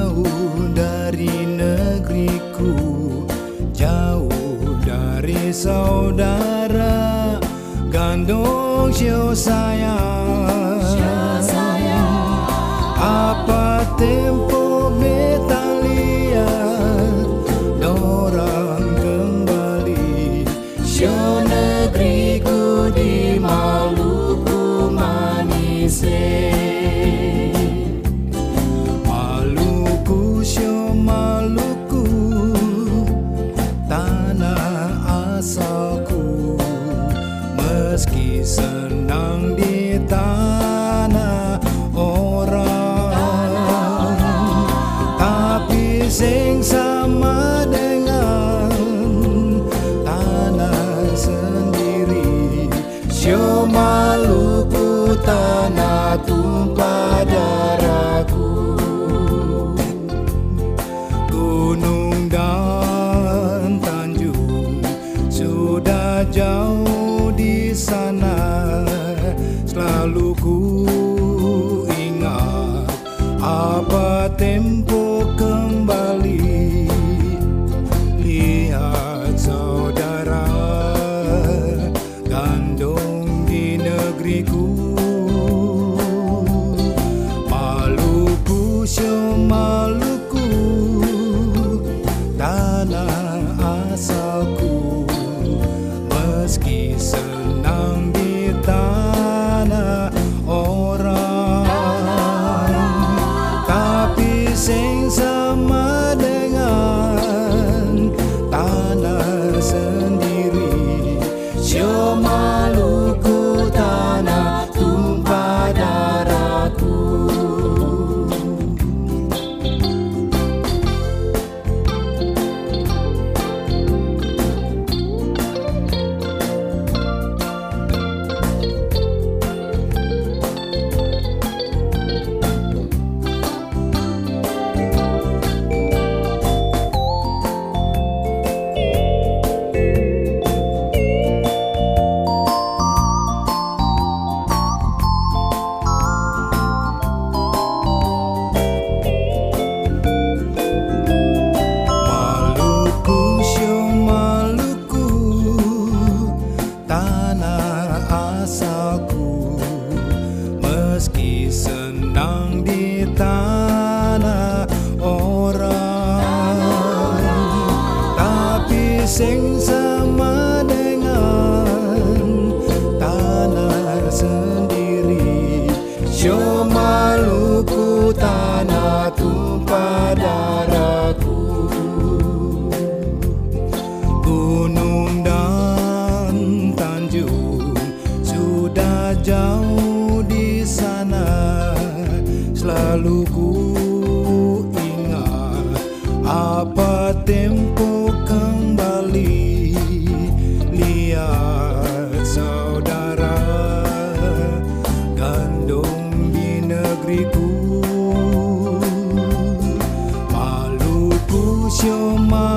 jauh dari negeriku Jauh dari saudara. Gandong siu sayang. meski senang di tangan. sama di tanah ora sing sa selalu ku ingat apa tempo kembali lihat saudara gandum di negeriku. Maluku siomay